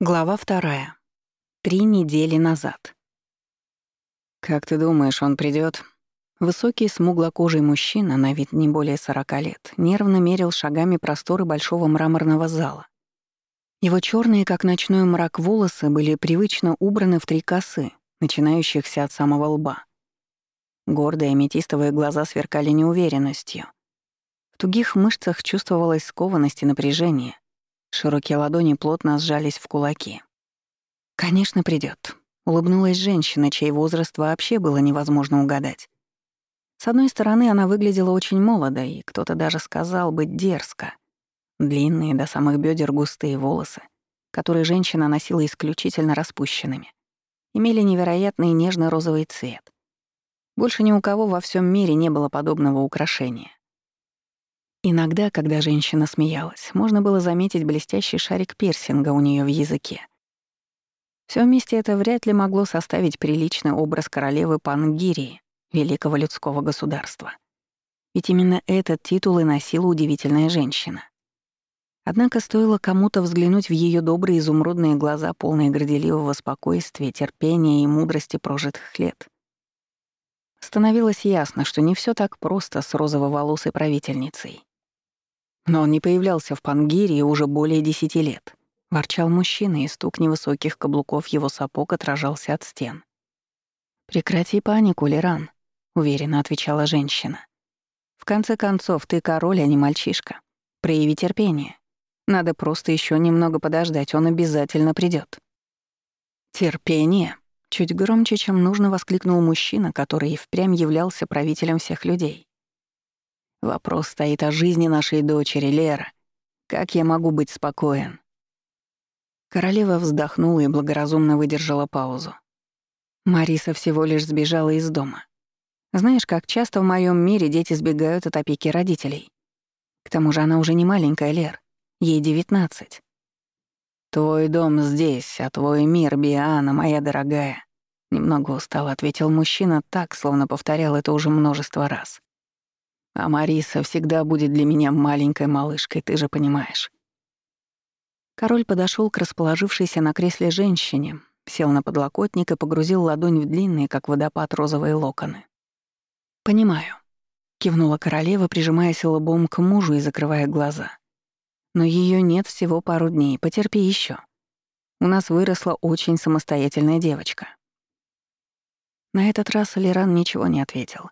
Глава вторая. Три недели назад. «Как ты думаешь, он придет? Высокий, смуглокожий мужчина, на вид не более сорока лет, нервно мерил шагами просторы большого мраморного зала. Его черные, как ночной мрак, волосы были привычно убраны в три косы, начинающихся от самого лба. Гордые аметистовые глаза сверкали неуверенностью. В тугих мышцах чувствовалась скованность и напряжение — Широкие ладони плотно сжались в кулаки. «Конечно, придет. улыбнулась женщина, чей возраст вообще было невозможно угадать. С одной стороны, она выглядела очень молодо, и кто-то даже сказал быть дерзко. Длинные до самых бедер густые волосы, которые женщина носила исключительно распущенными, имели невероятный нежно-розовый цвет. Больше ни у кого во всем мире не было подобного украшения. Иногда, когда женщина смеялась, можно было заметить блестящий шарик пирсинга у нее в языке. Все вместе это вряд ли могло составить приличный образ королевы Пангирии, великого людского государства. Ведь именно этот титул и носила удивительная женщина. Однако стоило кому-то взглянуть в ее добрые изумрудные глаза, полные горделивого спокойствия, терпения и мудрости прожитых лет. Становилось ясно, что не все так просто с розово-волосой правительницей. Но он не появлялся в Пангирии уже более десяти лет. Ворчал мужчина, и стук невысоких каблуков его сапог отражался от стен. «Прекрати панику, Леран», — уверенно отвечала женщина. «В конце концов, ты король, а не мальчишка. Прояви терпение. Надо просто еще немного подождать, он обязательно придет. «Терпение!» — чуть громче, чем нужно, воскликнул мужчина, который и впрямь являлся правителем всех людей. Вопрос стоит о жизни нашей дочери, Лера. Как я могу быть спокоен?» Королева вздохнула и благоразумно выдержала паузу. Мариса всего лишь сбежала из дома. Знаешь, как часто в моем мире дети сбегают от опеки родителей. К тому же она уже не маленькая, Лер. Ей девятнадцать. «Твой дом здесь, а твой мир, Биана, моя дорогая», — немного устало ответил мужчина так, словно повторял это уже множество раз. А Мариса всегда будет для меня маленькой малышкой, ты же понимаешь. Король подошел к расположившейся на кресле женщине, сел на подлокотник и погрузил ладонь в длинные, как водопад, розовые локоны. «Понимаю», — кивнула королева, прижимаясь лбом к мужу и закрывая глаза. «Но ее нет всего пару дней, потерпи еще. У нас выросла очень самостоятельная девочка». На этот раз Леран ничего не ответил.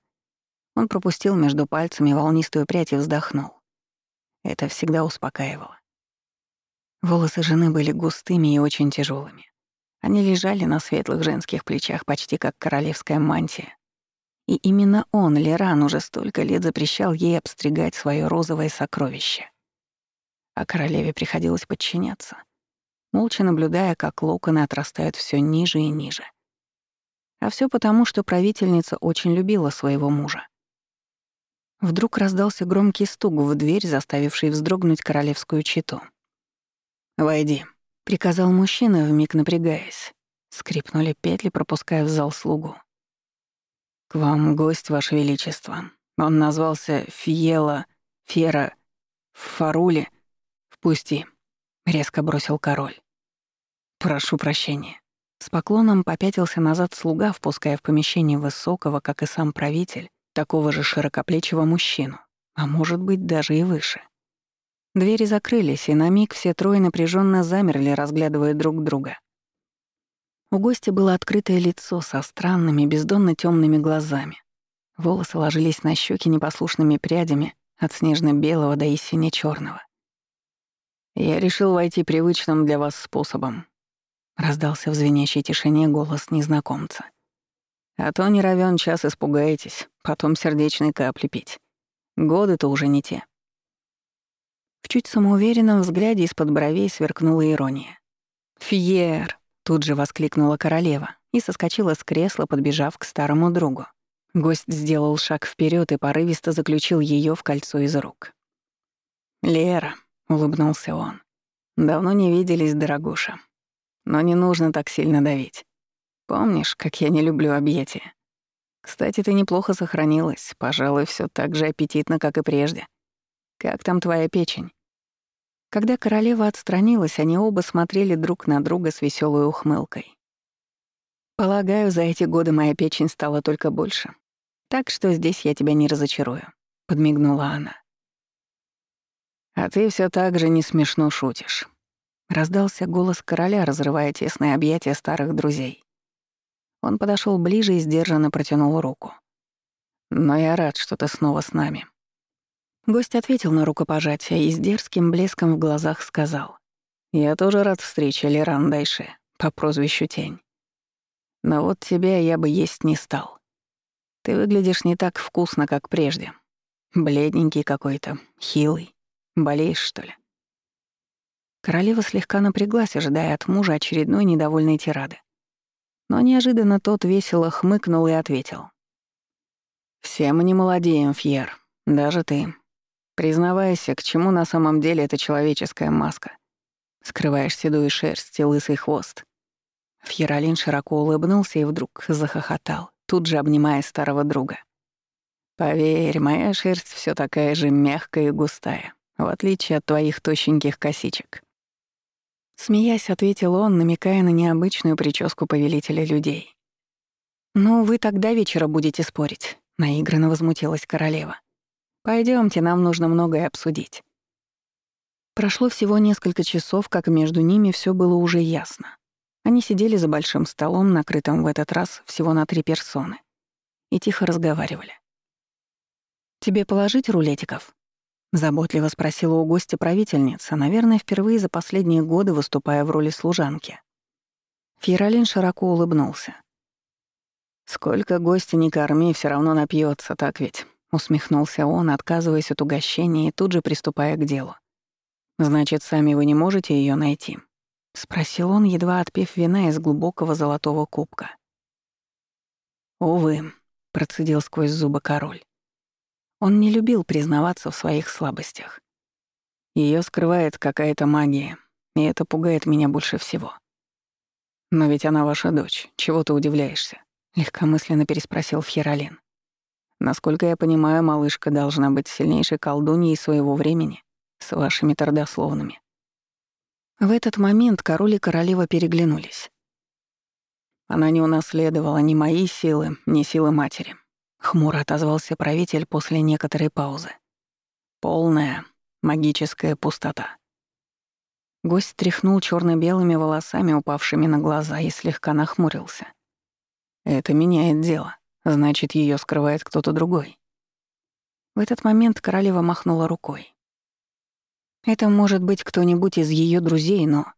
Он пропустил между пальцами волнистую прядь и вздохнул. Это всегда успокаивало. Волосы жены были густыми и очень тяжелыми. Они лежали на светлых женских плечах почти как королевская мантия. И именно он, Леран, уже столько лет запрещал ей обстригать свое розовое сокровище. А королеве приходилось подчиняться, молча наблюдая, как локоны отрастают все ниже и ниже. А все потому, что правительница очень любила своего мужа. Вдруг раздался громкий стук в дверь, заставивший вздрогнуть королевскую читу. «Войди», — приказал мужчина, вмиг напрягаясь. Скрипнули петли, пропуская в зал слугу. «К вам гость, Ваше Величество. Он назвался Фиела, Фера, Фарули. Впусти», — резко бросил король. «Прошу прощения». С поклоном попятился назад слуга, впуская в помещение высокого, как и сам правитель, такого же широкоплечего мужчину, а может быть, даже и выше. Двери закрылись, и на миг все трое напряженно замерли, разглядывая друг друга. У гостя было открытое лицо со странными, бездонно темными глазами. Волосы ложились на щеки непослушными прядями от снежно-белого до истине черного. «Я решил войти привычным для вас способом», — раздался в звенящей тишине голос незнакомца. А то не равен час испугаетесь, потом сердечные капли пить. Годы-то уже не те. В чуть самоуверенном взгляде из-под бровей сверкнула ирония. «Фьер!» — тут же воскликнула королева и соскочила с кресла, подбежав к старому другу. Гость сделал шаг вперед и порывисто заключил ее в кольцо из рук. «Лера», — улыбнулся он, — «давно не виделись, дорогуша. Но не нужно так сильно давить. Помнишь, как я не люблю объятия? Кстати, ты неплохо сохранилась, пожалуй, все так же аппетитно, как и прежде. Как там твоя печень? Когда королева отстранилась, они оба смотрели друг на друга с веселой ухмылкой. «Полагаю, за эти годы моя печень стала только больше. Так что здесь я тебя не разочарую», — подмигнула она. «А ты все так же не смешно шутишь», — раздался голос короля, разрывая тесные объятия старых друзей. Он подошел ближе и сдержанно протянул руку. «Но я рад, что ты снова с нами». Гость ответил на рукопожатие и с дерзким блеском в глазах сказал. «Я тоже рад встрече, Леран Дайше, по прозвищу Тень. Но вот тебя я бы есть не стал. Ты выглядишь не так вкусно, как прежде. Бледненький какой-то, хилый. Болеешь, что ли?» Королева слегка напряглась, ожидая от мужа очередной недовольной тирады. Но неожиданно тот весело хмыкнул и ответил. «Все мы не молодеем, Фьер, даже ты. Признавайся, к чему на самом деле эта человеческая маска? Скрываешь седую шерсть и лысый хвост. Фьеролин широко улыбнулся и вдруг захохотал, тут же обнимая старого друга. «Поверь, моя шерсть все такая же мягкая и густая, в отличие от твоих тощеньких косичек». Смеясь, ответил он, намекая на необычную прическу повелителя людей. «Ну, вы тогда вечера будете спорить», — наигранно возмутилась королева. Пойдемте, нам нужно многое обсудить. Прошло всего несколько часов, как между ними все было уже ясно. Они сидели за большим столом, накрытым в этот раз всего на три персоны, и тихо разговаривали. «Тебе положить рулетиков?» — заботливо спросила у гостя правительница, наверное, впервые за последние годы выступая в роли служанки. Фьеролин широко улыбнулся. «Сколько гостя не корми, все равно напьется, так ведь?» Усмехнулся он, отказываясь от угощения и тут же приступая к делу. «Значит, сами вы не можете ее найти?» — спросил он, едва отпив вина из глубокого золотого кубка. «Увы», — процедил сквозь зубы король. Он не любил признаваться в своих слабостях. Ее скрывает какая-то магия, и это пугает меня больше всего. «Но ведь она ваша дочь, чего ты удивляешься?» — легкомысленно переспросил Фьеролин. Насколько я понимаю, малышка должна быть сильнейшей колдуньей своего времени, с вашими тордословными. В этот момент король и королева переглянулись. Она не унаследовала ни мои силы, ни силы матери. Хмуро отозвался правитель после некоторой паузы. Полная магическая пустота. Гость тряхнул черно белыми волосами, упавшими на глаза, и слегка нахмурился. Это меняет дело. Значит, ее скрывает кто-то другой. В этот момент королева махнула рукой. Это может быть кто-нибудь из ее друзей, но...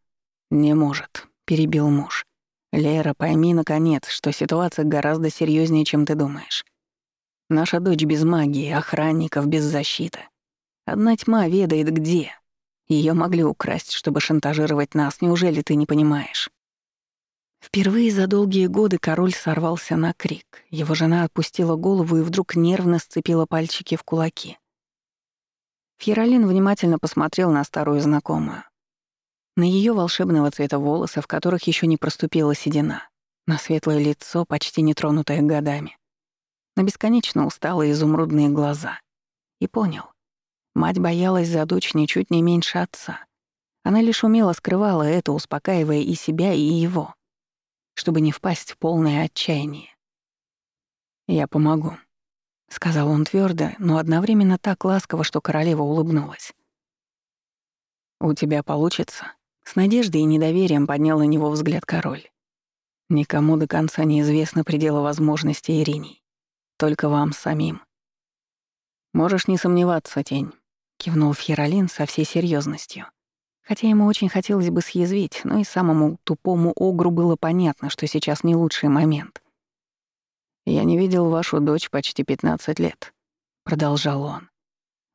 Не может, перебил муж. Лера, пойми наконец, что ситуация гораздо серьезнее, чем ты думаешь. Наша дочь без магии, охранников без защиты. Одна тьма ведает где. Ее могли украсть, чтобы шантажировать нас, неужели ты не понимаешь? Впервые за долгие годы король сорвался на крик. Его жена отпустила голову и вдруг нервно сцепила пальчики в кулаки. Фьеролин внимательно посмотрел на старую знакомую. На ее волшебного цвета волосы, в которых еще не проступила седина, на светлое лицо, почти не тронутое годами, на бесконечно усталые изумрудные глаза. И понял. Мать боялась за дочь ничуть не меньше отца. Она лишь умело скрывала это, успокаивая и себя, и его чтобы не впасть в полное отчаяние. «Я помогу», — сказал он твердо, но одновременно так ласково, что королева улыбнулась. «У тебя получится?» С надеждой и недоверием поднял на него взгляд король. «Никому до конца неизвестно пределы возможностей Ириней. Только вам самим». «Можешь не сомневаться, тень», — кивнул Фьеролин со всей серьезностью. Хотя ему очень хотелось бы съязвить, но и самому тупому огру было понятно, что сейчас не лучший момент. «Я не видел вашу дочь почти 15 лет», — продолжал он.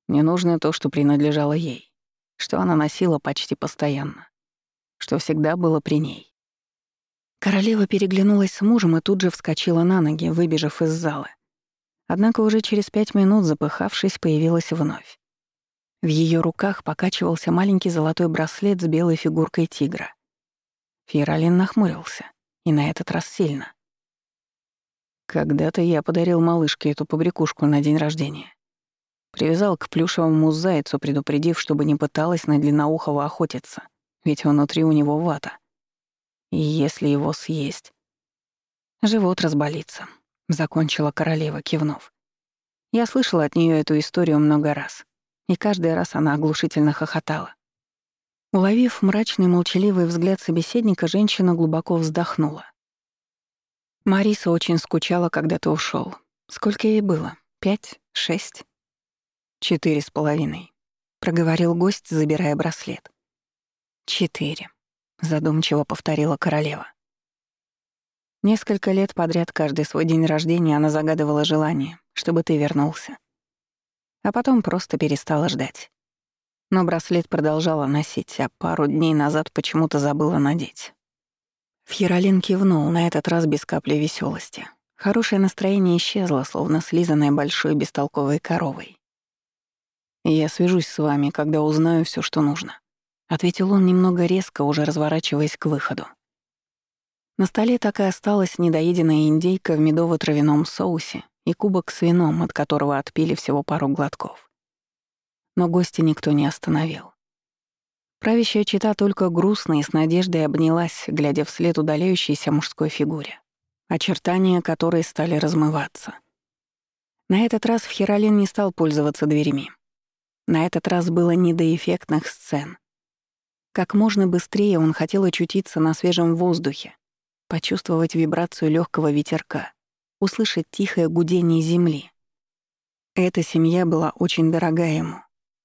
«Мне нужно то, что принадлежало ей, что она носила почти постоянно, что всегда было при ней». Королева переглянулась с мужем и тут же вскочила на ноги, выбежав из зала. Однако уже через пять минут, запыхавшись, появилась вновь. В ее руках покачивался маленький золотой браслет с белой фигуркой тигра. Фейралин нахмурился, и на этот раз сильно. «Когда-то я подарил малышке эту побрякушку на день рождения. Привязал к плюшевому зайцу, предупредив, чтобы не пыталась на длинноухого охотиться, ведь внутри у него вата. И если его съесть... Живот разболится, — закончила королева, кивнув. Я слышала от нее эту историю много раз, и каждый раз она оглушительно хохотала. Уловив мрачный молчаливый взгляд собеседника, женщина глубоко вздохнула. Мариса очень скучала, когда ты ушел. Сколько ей было? Пять? Шесть? Четыре с половиной. Проговорил гость, забирая браслет. Четыре. Задумчиво повторила королева. Несколько лет подряд каждый свой день рождения она загадывала желание, чтобы ты вернулся. А потом просто перестала ждать. Но браслет продолжала носить, а пару дней назад почему-то забыла надеть. Фьеролин кивнул, на этот раз без капли веселости. Хорошее настроение исчезло, словно слизанное большой бестолковой коровой. «Я свяжусь с вами, когда узнаю все, что нужно», — ответил он немного резко, уже разворачиваясь к выходу. На столе так и осталась недоеденная индейка в медово-травяном соусе и кубок с вином, от которого отпили всего пару глотков но гостя никто не остановил. Правящая чита только грустно и с надеждой обнялась, глядя вслед удаляющейся мужской фигуре, очертания которой стали размываться. На этот раз Фхеролин не стал пользоваться дверями. На этот раз было не до эффектных сцен. Как можно быстрее он хотел очутиться на свежем воздухе, почувствовать вибрацию легкого ветерка, услышать тихое гудение земли. Эта семья была очень дорога ему.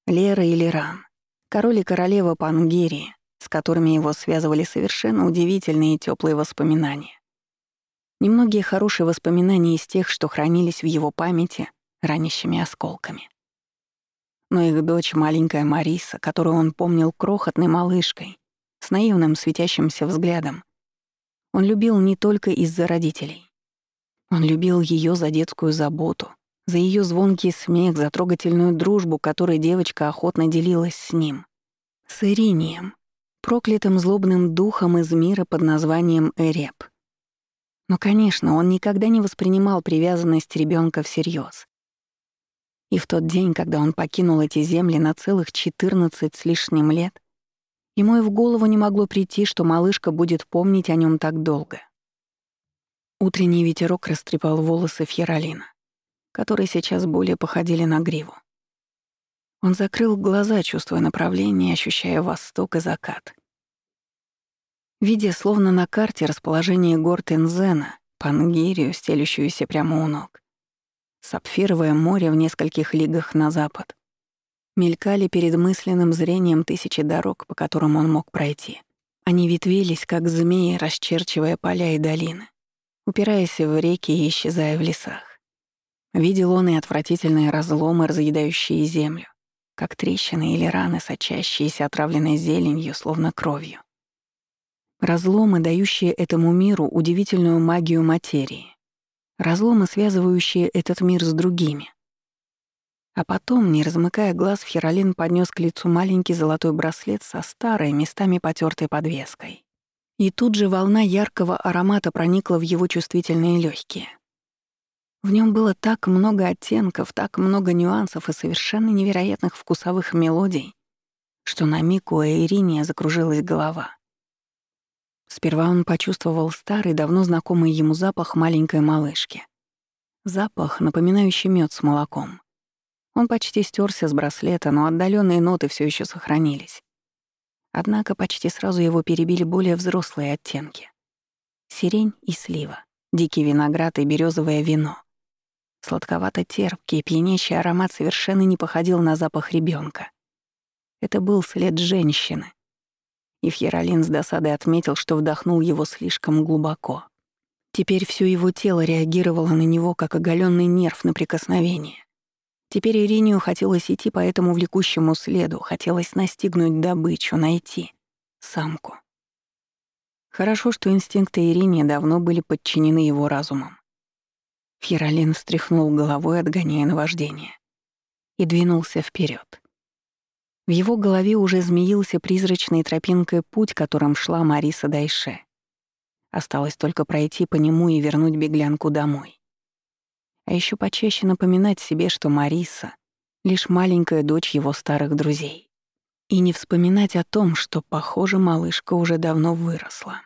Лера и Леран, король и королева Пангерии, с которыми его связывали совершенно удивительные и теплые воспоминания. Немногие хорошие воспоминания из тех, что хранились в его памяти ранящими осколками. Но их дочь, маленькая Мариса, которую он помнил крохотной малышкой, с наивным светящимся взглядом, он любил не только из-за родителей. Он любил ее за детскую заботу, за ее звонкий смех, за трогательную дружбу, которой девочка охотно делилась с ним. С Иринием, проклятым злобным духом из мира под названием Эреп. Но, конечно, он никогда не воспринимал привязанность ребенка всерьез. И в тот день, когда он покинул эти земли на целых 14 с лишним лет, ему и в голову не могло прийти, что малышка будет помнить о нем так долго. Утренний ветерок растрепал волосы Фьеролина которые сейчас более походили на гриву. Он закрыл глаза, чувствуя направление, ощущая восток и закат. Видя словно на карте расположение гор Тензена, Пангирию, стелющуюся прямо у ног, сапфировое море в нескольких лигах на запад, мелькали перед мысленным зрением тысячи дорог, по которым он мог пройти. Они ветвились, как змеи, расчерчивая поля и долины, упираясь в реки и исчезая в лесах. Видел он и отвратительные разломы, разъедающие землю, как трещины или раны, сочащиеся отравленной зеленью, словно кровью. Разломы, дающие этому миру удивительную магию материи. Разломы, связывающие этот мир с другими. А потом, не размыкая глаз, Феролин поднес к лицу маленький золотой браслет со старой, местами потертой подвеской. И тут же волна яркого аромата проникла в его чувствительные легкие. В нем было так много оттенков, так много нюансов и совершенно невероятных вкусовых мелодий, что на миг у Ириния закружилась голова. Сперва он почувствовал старый, давно знакомый ему запах маленькой малышки. Запах, напоминающий мед с молоком. Он почти стерся с браслета, но отдаленные ноты все еще сохранились. Однако почти сразу его перебили более взрослые оттенки. Сирень и слива, дикий виноград и березовое вино — Сладковато-терпкий, пьянящий аромат совершенно не походил на запах ребенка. Это был след женщины. И Фьеролин с досадой отметил, что вдохнул его слишком глубоко. Теперь все его тело реагировало на него, как оголенный нерв на прикосновение. Теперь Иринию хотелось идти по этому влекущему следу, хотелось настигнуть добычу, найти самку. Хорошо, что инстинкты Ирине давно были подчинены его разумом. Фьеролин встряхнул головой, отгоняя наваждение, и двинулся вперед. В его голове уже змеился призрачной тропинкой путь, которым шла Мариса Дайше. Осталось только пройти по нему и вернуть беглянку домой. А еще почаще напоминать себе, что Мариса — лишь маленькая дочь его старых друзей. И не вспоминать о том, что, похоже, малышка уже давно выросла.